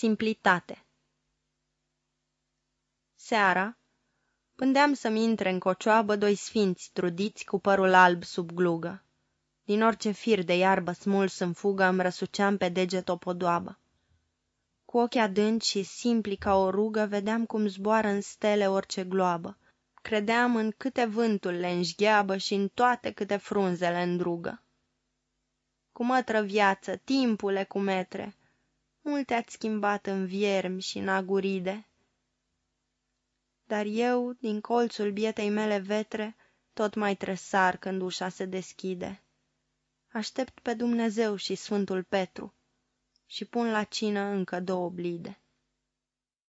Simplitate Seara, pândeam să-mi intre în cocioabă doi sfinți trudiți cu părul alb sub glugă. Din orice fir de iarbă smuls în fugă îmi răsuceam pe deget o podoabă. Cu ochii adânci și simpli ca o rugă vedeam cum zboară în stele orice gloabă. Credeam în câte vântul le înșgheabă și în toate câte frunzele îndrugă. Cu mătră viață, timpule cu metre, multe ați schimbat în viermi și în aguride. Dar eu, din colțul bietei mele vetre, tot mai tresar când ușa se deschide. Aștept pe Dumnezeu și Sfântul Petru și pun la cină încă două blide.